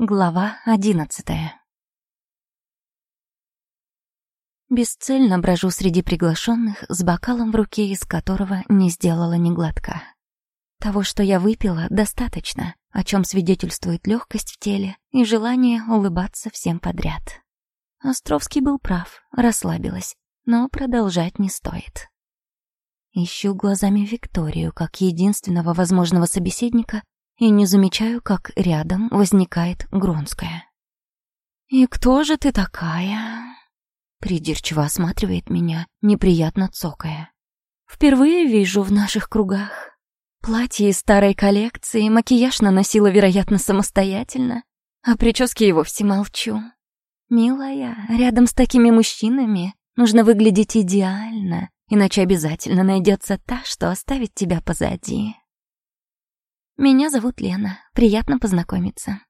Глава одиннадцатая Бесцельно брожу среди приглашенных с бокалом в руке, из которого не сделала ни глотка. Того, что я выпила, достаточно, о чем свидетельствует легкость в теле и желание улыбаться всем подряд. Островский был прав, расслабилась, но продолжать не стоит. Ищу глазами Викторию как единственного возможного собеседника и не замечаю, как рядом возникает Гронская. «И кто же ты такая?» Придирчиво осматривает меня, неприятно цокая. «Впервые вижу в наших кругах. Платье из старой коллекции, макияж наносила, вероятно, самостоятельно, а прически и вовсе молчу. Милая, рядом с такими мужчинами нужно выглядеть идеально, иначе обязательно найдется та, что оставит тебя позади». Меня зовут Лена. Приятно познакомиться.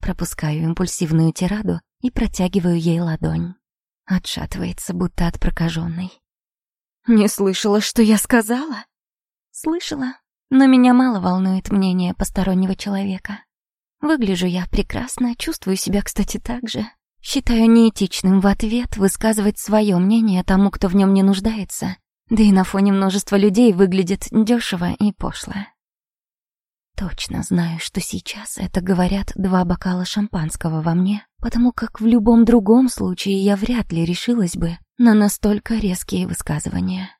Пропускаю импульсивную тираду и протягиваю ей ладонь. Отшатывается, будто от прокаженной. Не слышала, что я сказала? Слышала, но меня мало волнует мнение постороннего человека. Выгляжу я прекрасно, чувствую себя, кстати, так же. Считаю неэтичным в ответ высказывать свое мнение тому, кто в нем не нуждается, да и на фоне множества людей выглядит дешево и пошло. Точно знаю, что сейчас это говорят два бокала шампанского во мне, потому как в любом другом случае я вряд ли решилась бы на настолько резкие высказывания.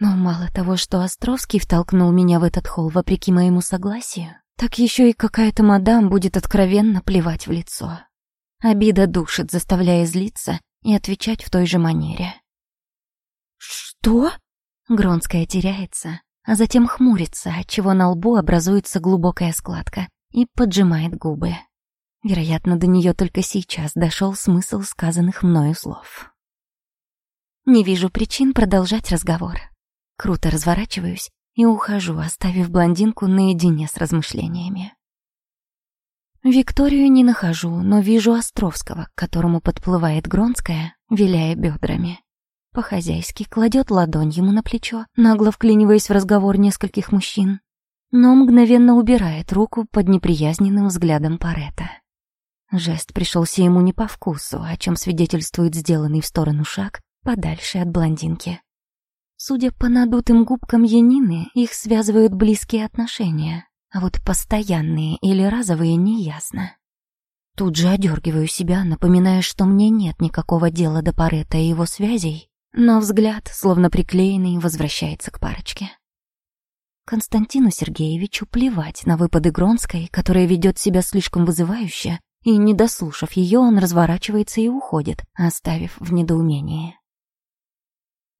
Но мало того, что Островский втолкнул меня в этот холл вопреки моему согласию, так еще и какая-то мадам будет откровенно плевать в лицо. Обида душит, заставляя злиться и отвечать в той же манере. «Что?» Гронская теряется, а затем хмурится, отчего на лбу образуется глубокая складка и поджимает губы. Вероятно, до нее только сейчас дошел смысл сказанных мною слов. Не вижу причин продолжать разговор. Круто разворачиваюсь и ухожу, оставив блондинку наедине с размышлениями. Викторию не нахожу, но вижу Островского, к которому подплывает Гронская, виляя бедрами. По-хозяйски кладет ладонь ему на плечо, нагло вклиниваясь в разговор нескольких мужчин, но мгновенно убирает руку под неприязненным взглядом Парета. Жест пришелся ему не по вкусу, о чем свидетельствует сделанный в сторону шаг подальше от блондинки. Судя по надутым губкам Янины, их связывают близкие отношения, а вот постоянные или разовые неясно. Тут же одергиваю себя, напоминая, что мне нет никакого дела до Парета и его связей, но взгляд, словно приклеенный, возвращается к парочке. Константину Сергеевичу плевать на выпады Гронской, которая ведет себя слишком вызывающе, и, не дослушав ее, он разворачивается и уходит, оставив в недоумении.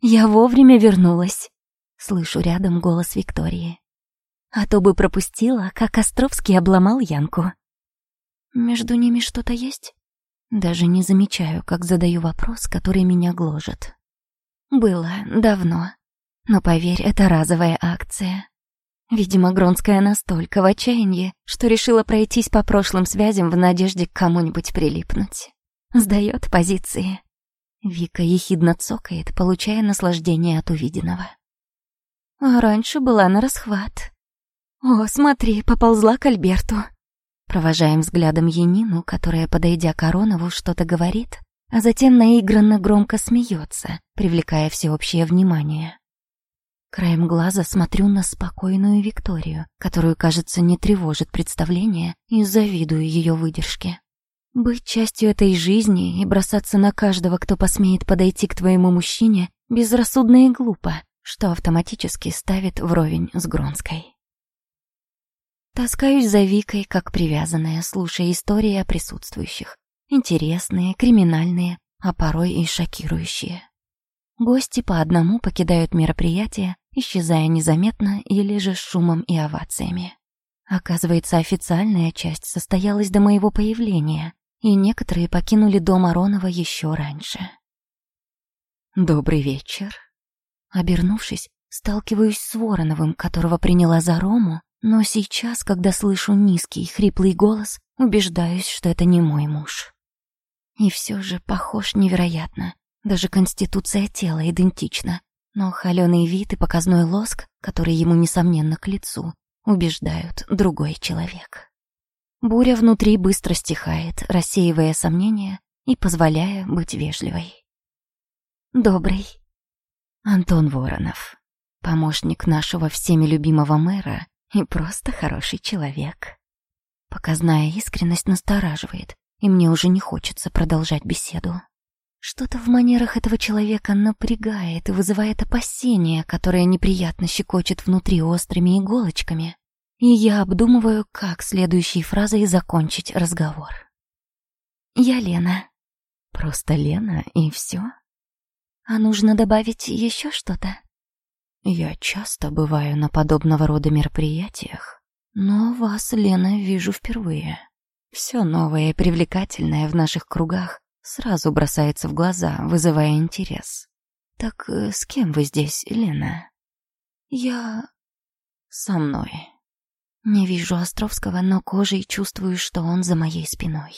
«Я вовремя вернулась», — слышу рядом голос Виктории. «А то бы пропустила, как Островский обломал Янку». «Между ними что-то есть?» Даже не замечаю, как задаю вопрос, который меня гложет. Было давно. Но поверь, это разовая акция. Видимо, Гронская настолько в отчаянии, что решила пройтись по прошлым связям в надежде к кому-нибудь прилипнуть. Сдает позиции. Вика ехидно цокает, получая наслаждение от увиденного. А раньше была на расхват. «О, смотри, поползла к Альберту». Провожаем взглядом Янину, которая, подойдя к Аронову, что-то говорит, а затем наигранно громко смеется, привлекая всеобщее внимание. Краем глаза смотрю на спокойную Викторию, которую, кажется, не тревожит представление, и завидую ее выдержке. Быть частью этой жизни и бросаться на каждого, кто посмеет подойти к твоему мужчине, безрассудно и глупо, что автоматически ставит вровень с Гронской. Таскаюсь за Викой, как привязанная, слушая истории о присутствующих. Интересные, криминальные, а порой и шокирующие. Гости по одному покидают мероприятие, исчезая незаметно или же шумом и овациями. Оказывается, официальная часть состоялась до моего появления, и некоторые покинули дом Аронова еще раньше. «Добрый вечер». Обернувшись, сталкиваюсь с Вороновым, которого приняла за Рому, но сейчас, когда слышу низкий, хриплый голос, убеждаюсь, что это не мой муж. И все же похож невероятно. Даже конституция тела идентична. Но холеный вид и показной лоск, который ему, несомненно, к лицу, убеждают другой человек. Буря внутри быстро стихает, рассеивая сомнения и позволяя быть вежливой. «Добрый». Антон Воронов, помощник нашего всеми любимого мэра и просто хороший человек. Показная искренность настораживает, и мне уже не хочется продолжать беседу. Что-то в манерах этого человека напрягает и вызывает опасения, которое неприятно щекочет внутри острыми иголочками. И я обдумываю, как следующей фразой закончить разговор. «Я Лена». «Просто Лена, и все?» «А нужно добавить еще что-то?» «Я часто бываю на подобного рода мероприятиях, но вас, Лена, вижу впервые. Все новое и привлекательное в наших кругах сразу бросается в глаза, вызывая интерес. Так э, с кем вы здесь, Лена? Я... со мной. Не вижу Островского, но кожей чувствую, что он за моей спиной.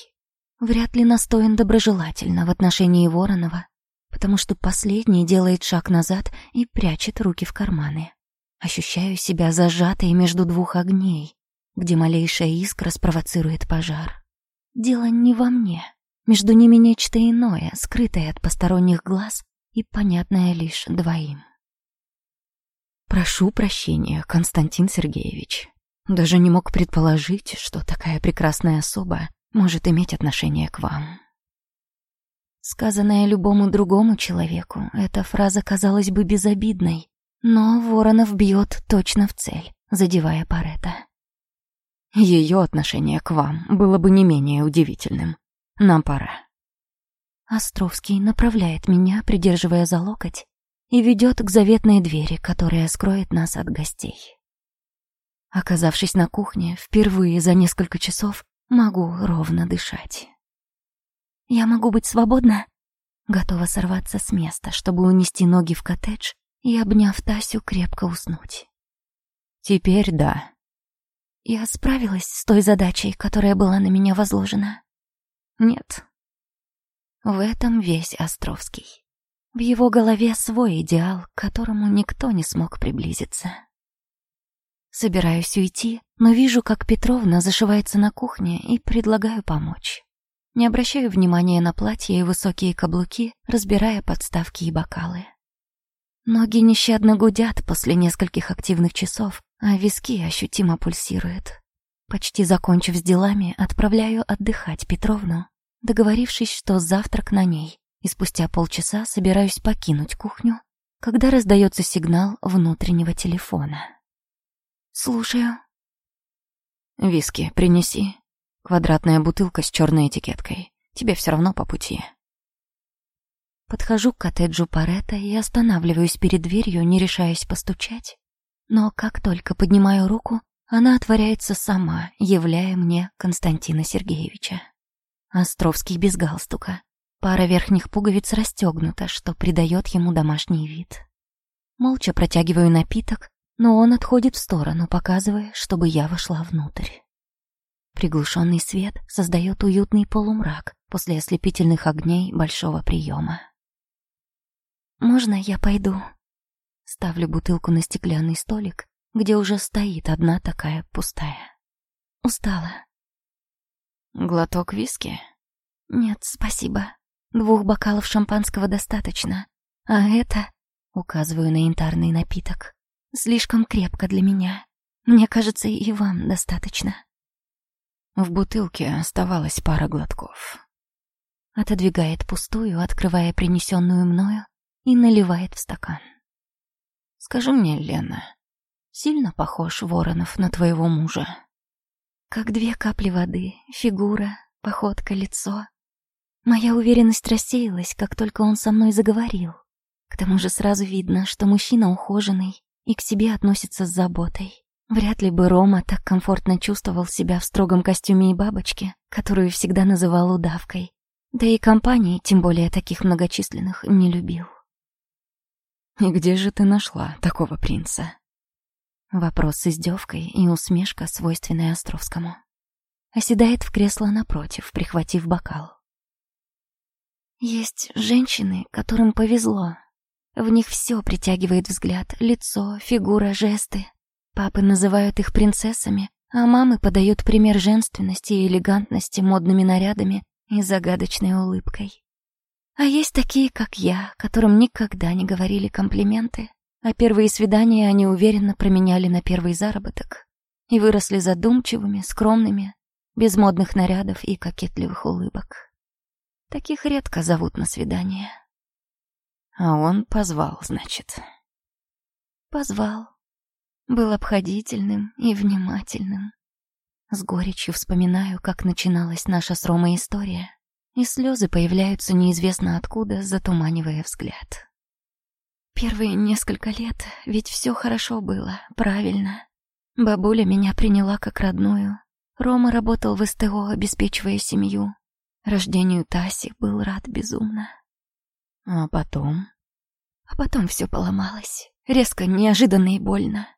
Вряд ли настоен доброжелательно в отношении Воронова, потому что последний делает шаг назад и прячет руки в карманы. Ощущаю себя зажатой между двух огней, где малейшая искра спровоцирует пожар. Дело не во мне. Между ними нечто иное, скрытое от посторонних глаз и понятное лишь двоим. Прошу прощения, Константин Сергеевич. Даже не мог предположить, что такая прекрасная особа может иметь отношение к вам. Сказанная любому другому человеку, эта фраза казалась бы безобидной, но Воронов бьет точно в цель, задевая Парета. Ее отношение к вам было бы не менее удивительным. Нам пора. Островский направляет меня, придерживая за локоть, и ведет к заветной двери, которая скроет нас от гостей. Оказавшись на кухне, впервые за несколько часов могу ровно дышать. «Я могу быть свободна?» Готова сорваться с места, чтобы унести ноги в коттедж и, обняв Тасю, крепко уснуть. Теперь да. Я справилась с той задачей, которая была на меня возложена. Нет. В этом весь Островский. В его голове свой идеал, к которому никто не смог приблизиться. Собираюсь уйти, но вижу, как Петровна зашивается на кухне и предлагаю помочь. Не обращаю внимания на платье и высокие каблуки, разбирая подставки и бокалы. Ноги нещадно гудят после нескольких активных часов, а виски ощутимо пульсируют. Почти закончив с делами, отправляю отдыхать Петровну, договорившись, что завтрак на ней, и спустя полчаса собираюсь покинуть кухню, когда раздается сигнал внутреннего телефона. «Слушаю». «Виски принеси. Квадратная бутылка с черной этикеткой. Тебе все равно по пути». Подхожу к коттеджу Парета и останавливаюсь перед дверью, не решаясь постучать. Но как только поднимаю руку, она отворяется сама, являя мне Константина Сергеевича. Островский без галстука. Пара верхних пуговиц расстегнута, что придает ему домашний вид. Молча протягиваю напиток, но он отходит в сторону, показывая, чтобы я вошла внутрь. Приглушенный свет создает уютный полумрак после ослепительных огней большого приема. «Можно я пойду?» Ставлю бутылку на стеклянный столик, где уже стоит одна такая пустая. Устала. Глоток виски? Нет, спасибо. Двух бокалов шампанского достаточно. А это, указываю на янтарный напиток, слишком крепко для меня. Мне кажется, и вам достаточно. В бутылке оставалось пара глотков. Отодвигает пустую, открывая принесенную мною, и наливает в стакан. «Скажи мне, Лена, сильно похож Воронов на твоего мужа?» Как две капли воды, фигура, походка, лицо. Моя уверенность рассеялась, как только он со мной заговорил. К тому же сразу видно, что мужчина ухоженный и к себе относится с заботой. Вряд ли бы Рома так комфортно чувствовал себя в строгом костюме и бабочке, которую всегда называл удавкой. Да и компании, тем более таких многочисленных, не любил. «И где же ты нашла такого принца?» Вопрос с издевкой и усмешка, свойственная Островскому. Оседает в кресло напротив, прихватив бокал. Есть женщины, которым повезло. В них все притягивает взгляд, лицо, фигура, жесты. Папы называют их принцессами, А мамы подают пример женственности и элегантности модными нарядами и загадочной улыбкой. А есть такие, как я, которым никогда не говорили комплименты, а первые свидания они уверенно променяли на первый заработок и выросли задумчивыми, скромными, без модных нарядов и кокетливых улыбок. Таких редко зовут на свидание. А он позвал, значит. Позвал. Был обходительным и внимательным. С горечью вспоминаю, как начиналась наша с Ромой история, и слезы появляются неизвестно откуда, затуманивая взгляд. Первые несколько лет ведь все хорошо было, правильно. Бабуля меня приняла как родную. Рома работал в СТО, обеспечивая семью. Рождению Таси был рад безумно. А потом? А потом все поломалось. Резко, неожиданно и больно.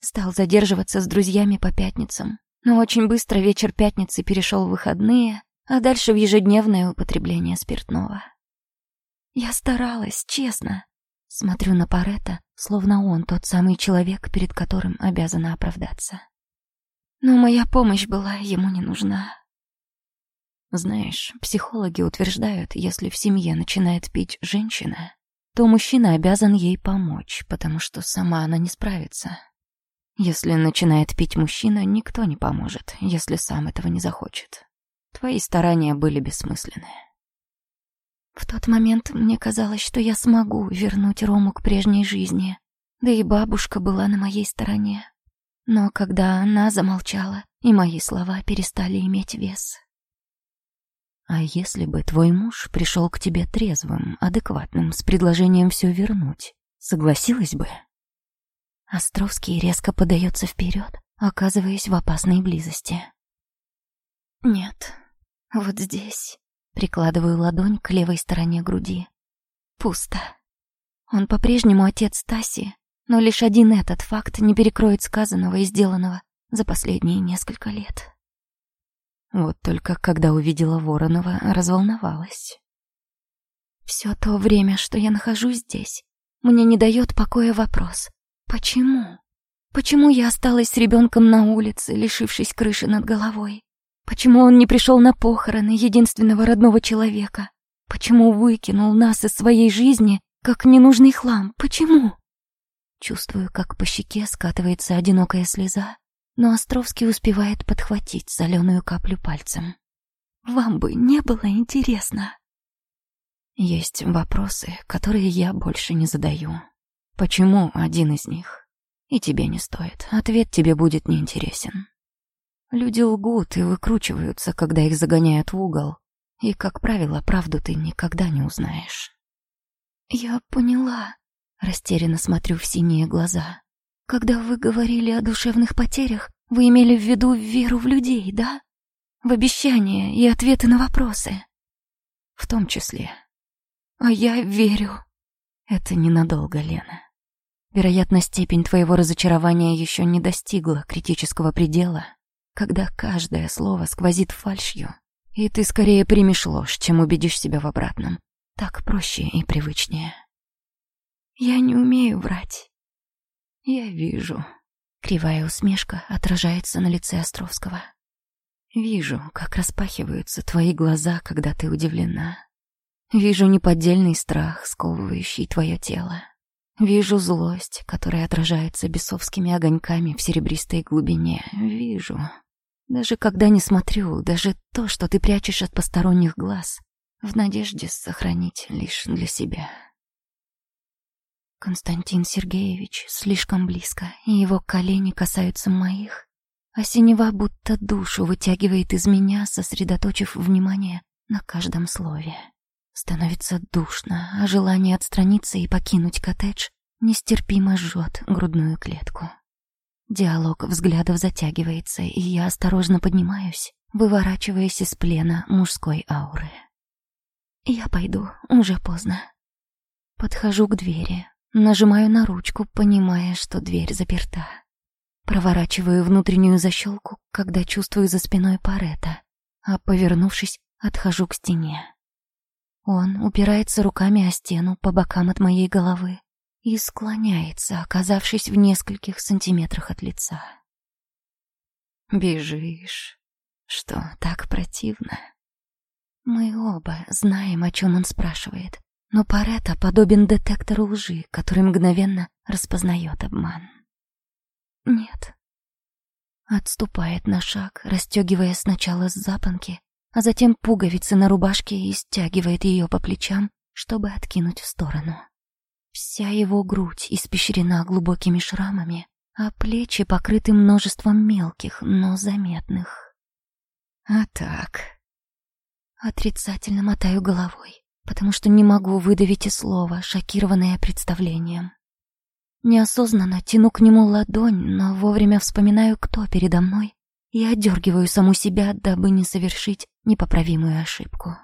Стал задерживаться с друзьями по пятницам. Но очень быстро вечер пятницы перешел в выходные, а дальше в ежедневное употребление спиртного. Я старалась, честно. Смотрю на Парета, словно он тот самый человек, перед которым обязана оправдаться. Но моя помощь была ему не нужна. Знаешь, психологи утверждают, если в семье начинает пить женщина, то мужчина обязан ей помочь, потому что сама она не справится. Если начинает пить мужчина, никто не поможет, если сам этого не захочет. Твои старания были бессмысленны. В тот момент мне казалось, что я смогу вернуть Рому к прежней жизни, да и бабушка была на моей стороне. Но когда она замолчала, и мои слова перестали иметь вес. А если бы твой муж пришел к тебе трезвым, адекватным, с предложением все вернуть, согласилась бы? Островский резко подается вперед, оказываясь в опасной близости. Нет, вот здесь. Прикладываю ладонь к левой стороне груди. Пусто. Он по-прежнему отец Таси, но лишь один этот факт не перекроет сказанного и сделанного за последние несколько лет. Вот только когда увидела Воронова, разволновалась. Все то время, что я нахожусь здесь, мне не дает покоя вопрос. Почему? Почему я осталась с ребенком на улице, лишившись крыши над головой? Почему он не пришел на похороны единственного родного человека? Почему выкинул нас из своей жизни, как ненужный хлам? Почему? Чувствую, как по щеке скатывается одинокая слеза, но Островский успевает подхватить соленую каплю пальцем. Вам бы не было интересно. Есть вопросы, которые я больше не задаю. Почему один из них? И тебе не стоит. Ответ тебе будет неинтересен. Люди лгут и выкручиваются, когда их загоняют в угол. И, как правило, правду ты никогда не узнаешь. Я поняла. Растерянно смотрю в синие глаза. Когда вы говорили о душевных потерях, вы имели в виду веру в людей, да? В обещания и ответы на вопросы. В том числе. А я верю. Это ненадолго, Лена. Вероятно, степень твоего разочарования еще не достигла критического предела, когда каждое слово сквозит фальшью, и ты скорее примешь ложь, чем убедишь себя в обратном. Так проще и привычнее. Я не умею врать. Я вижу. Кривая усмешка отражается на лице Островского. Вижу, как распахиваются твои глаза, когда ты удивлена. Вижу неподдельный страх, сковывающий твое тело. Вижу злость, которая отражается бесовскими огоньками в серебристой глубине. Вижу. Даже когда не смотрю, даже то, что ты прячешь от посторонних глаз, в надежде сохранить лишь для себя. Константин Сергеевич слишком близко, и его колени касаются моих, а синева будто душу вытягивает из меня, сосредоточив внимание на каждом слове. Становится душно, а желание отстраниться и покинуть коттедж нестерпимо жжет грудную клетку. Диалог взглядов затягивается, и я осторожно поднимаюсь, выворачиваясь из плена мужской ауры. Я пойду, уже поздно. Подхожу к двери, нажимаю на ручку, понимая, что дверь заперта. Проворачиваю внутреннюю защелку, когда чувствую за спиной Парета, а, повернувшись, отхожу к стене. Он упирается руками о стену по бокам от моей головы и склоняется, оказавшись в нескольких сантиметрах от лица. Бежишь. Что, так противно? Мы оба знаем, о чем он спрашивает, но Паретта подобен детектору лжи, который мгновенно распознает обман. Нет. Отступает на шаг, расстегивая сначала с запонки, а затем пуговицы на рубашке и стягивает ее по плечам, чтобы откинуть в сторону. Вся его грудь испещрена глубокими шрамами, а плечи покрыты множеством мелких, но заметных. А так... Отрицательно мотаю головой, потому что не могу выдавить и слова, шокированное представлением. Неосознанно тяну к нему ладонь, но вовремя вспоминаю, кто передо мной, и отдергиваю саму себя, дабы не совершить непоправимую ошибку.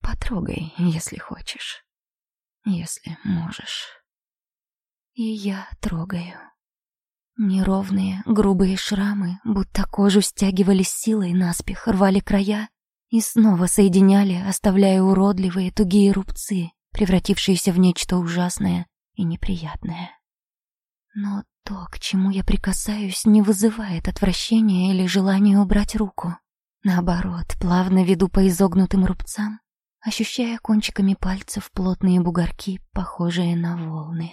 Потрогай, если хочешь, если можешь. И я трогаю. Неровные, грубые шрамы, будто кожу стягивали силой наспех, рвали края и снова соединяли, оставляя уродливые тугие рубцы, превратившиеся в нечто ужасное и неприятное. Но то, к чему я прикасаюсь, не вызывает отвращения или желания убрать руку. Наоборот, плавно веду по изогнутым рубцам, ощущая кончиками пальцев плотные бугорки, похожие на волны.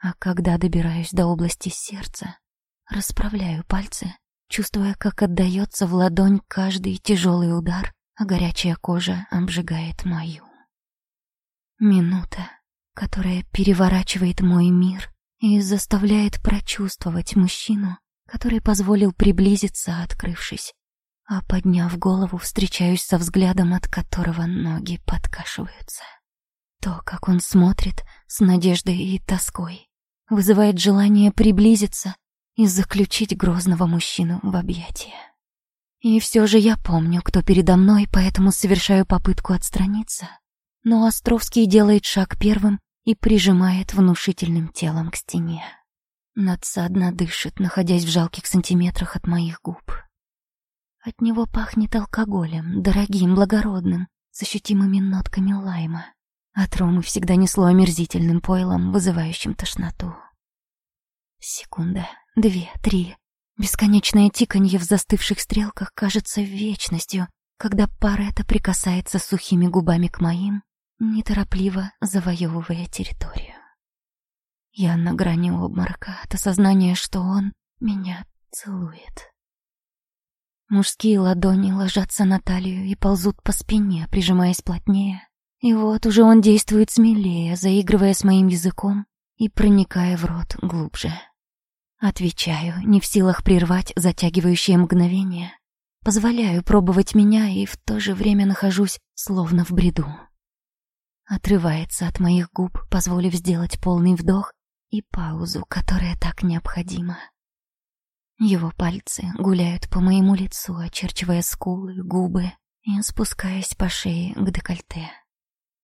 А когда добираюсь до области сердца, расправляю пальцы, чувствуя, как отдается в ладонь каждый тяжелый удар, а горячая кожа обжигает мою. Минута, которая переворачивает мой мир и заставляет прочувствовать мужчину, который позволил приблизиться, открывшись, а подняв голову, встречаюсь со взглядом, от которого ноги подкашиваются. То, как он смотрит с надеждой и тоской, вызывает желание приблизиться и заключить грозного мужчину в объятия. И все же я помню, кто передо мной, поэтому совершаю попытку отстраниться. Но Островский делает шаг первым и прижимает внушительным телом к стене. Надсадно дышит, находясь в жалких сантиметрах от моих губ. От него пахнет алкоголем, дорогим, благородным, с ощутимыми нотками лайма. От Ромы всегда несло омерзительным пойлом, вызывающим тошноту. Секунда, две, три. Бесконечное тиканье в застывших стрелках кажется вечностью, когда Парета прикасается сухими губами к моим, неторопливо завоевывая территорию. Я на грани обморока от осознания, что он меня целует. Мужские ладони ложатся на талию и ползут по спине, прижимаясь плотнее, и вот уже он действует смелее, заигрывая с моим языком и проникая в рот глубже. Отвечаю, не в силах прервать затягивающее мгновение. Позволяю пробовать меня и в то же время нахожусь словно в бреду. Отрывается от моих губ, позволив сделать полный вдох и паузу, которая так необходима. Его пальцы гуляют по моему лицу, очерчивая скулы, губы и спускаясь по шее к декольте.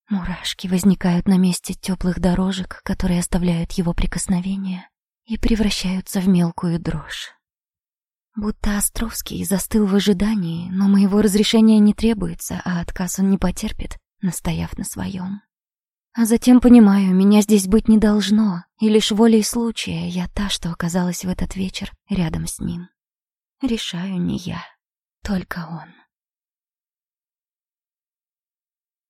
Мурашки возникают на месте теплых дорожек, которые оставляют его прикосновения, и превращаются в мелкую дрожь. Будто Островский застыл в ожидании, но моего разрешения не требуется, а отказ он не потерпит, настояв на своем. А затем понимаю, меня здесь быть не должно, и лишь волей случая я та, что оказалась в этот вечер рядом с ним. Решаю не я, только он.